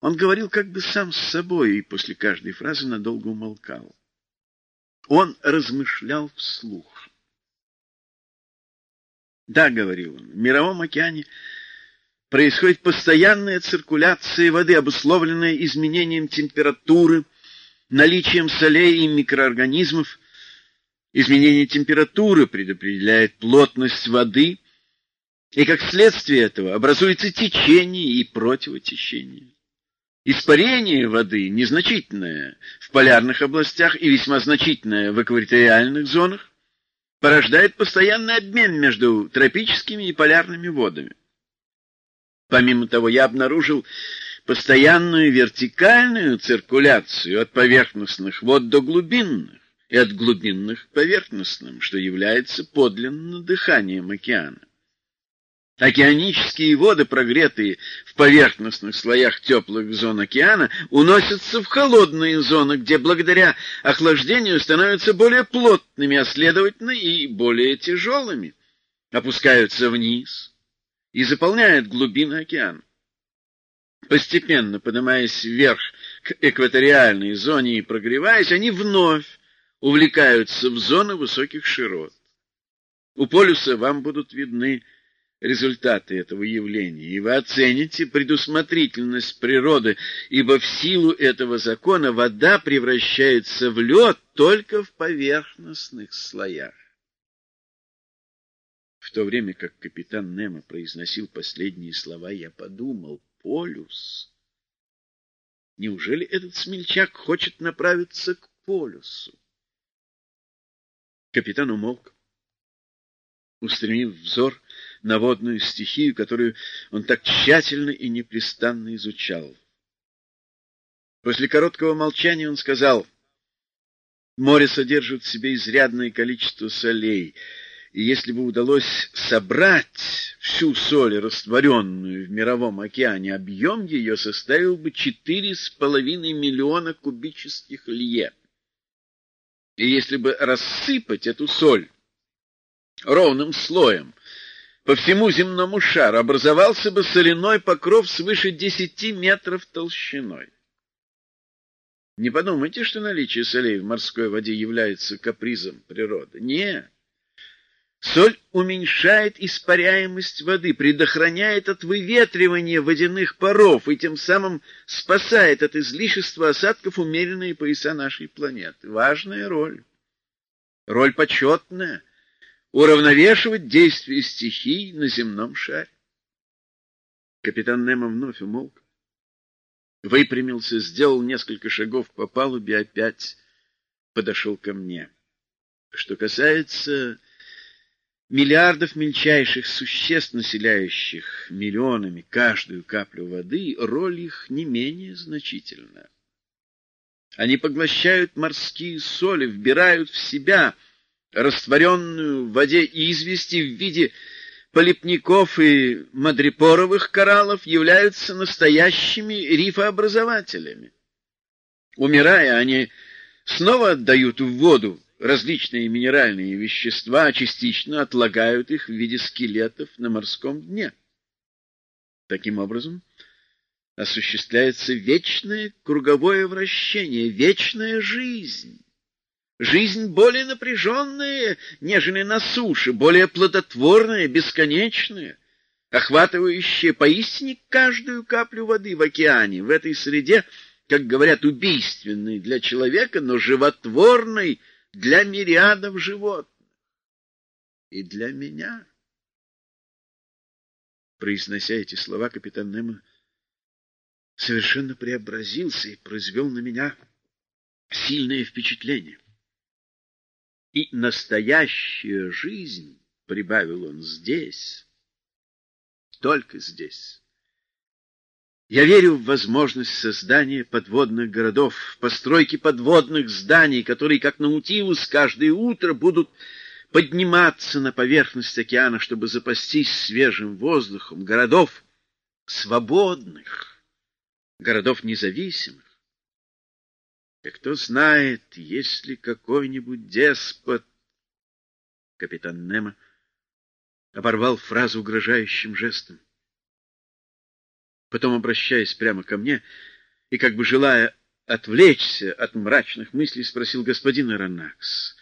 Он говорил как бы сам с собой и после каждой фразы надолго умолкал. Он размышлял вслух. Да, говорил он, в мировом океане происходит постоянная циркуляция воды, обусловленная изменением температуры, наличием солей и микроорганизмов. Изменение температуры предопределяет плотность воды, и как следствие этого образуется течение и противотечение. Испарение воды незначительное в полярных областях и весьма значительное в экваториальных зонах порождает постоянный обмен между тропическими и полярными водами. Помимо того, я обнаружил постоянную вертикальную циркуляцию от поверхностных вод до глубинных и от глубинных к поверхностным, что является подлинно дыханием океана. Океанические воды, прогретые в поверхностных слоях теплых зон океана, уносятся в холодные зоны, где благодаря охлаждению становятся более плотными, а следовательно и более тяжелыми, опускаются вниз и заполняют глубины океана. Постепенно поднимаясь вверх к экваториальной зоне и прогреваясь, они вновь увлекаются в зоны высоких широт. У полюса вам будут видны результаты этого явления, и вы оцените предусмотрительность природы, ибо в силу этого закона вода превращается в лед только в поверхностных слоях. В то время как капитан Немо произносил последние слова, я подумал, полюс. Неужели этот смельчак хочет направиться к полюсу? Капитан умолк, устремив взор на водную стихию, которую он так тщательно и непрестанно изучал. После короткого молчания он сказал, «Море содержит в себе изрядное количество солей, и если бы удалось собрать всю соль, растворенную в мировом океане, объем ее составил бы четыре с половиной миллиона кубических лье. И если бы рассыпать эту соль ровным слоем по всему земному шару образовался бы соляной покров свыше десяти метров толщиной. Не подумайте, что наличие солей в морской воде является капризом природы. Нет. Соль уменьшает испаряемость воды, предохраняет от выветривания водяных паров и тем самым спасает от излишества осадков умеренные пояса нашей планеты. Важная роль. Роль почетная, уравновешивать действие стихий на земном шаре. Капитан Немо вновь умолк, выпрямился, сделал несколько шагов по палубе, опять подошел ко мне. Что касается миллиардов мельчайших существ, населяющих миллионами каждую каплю воды, роль их не менее значительна. Они поглощают морские соли, вбирают в себя — растворенную в воде извести в виде полипников и мадрипоровых кораллов являются настоящими рифообразователями. Умирая, они снова отдают в воду различные минеральные вещества, а частично отлагают их в виде скелетов на морском дне. Таким образом, осуществляется вечное круговое вращение, вечная жизнь. Жизнь более напряженная, нежели на суше, более плодотворная, бесконечная, охватывающая поистине каждую каплю воды в океане, в этой среде, как говорят, убийственной для человека, но животворной для мириадов животных. И для меня. Произнося эти слова, капитан Немо совершенно преобразился и произвел на меня сильное впечатление. И настоящая жизнь, — прибавил он, — здесь, только здесь. Я верю в возможность создания подводных городов, постройки подводных зданий, которые, как Наутилус, каждое утро будут подниматься на поверхность океана, чтобы запастись свежим воздухом, городов свободных, городов независимых. И кто знает, есть ли какой-нибудь деспот... Капитан Немо оборвал фразу угрожающим жестом. Потом, обращаясь прямо ко мне и как бы желая отвлечься от мрачных мыслей, спросил господин Аронакс.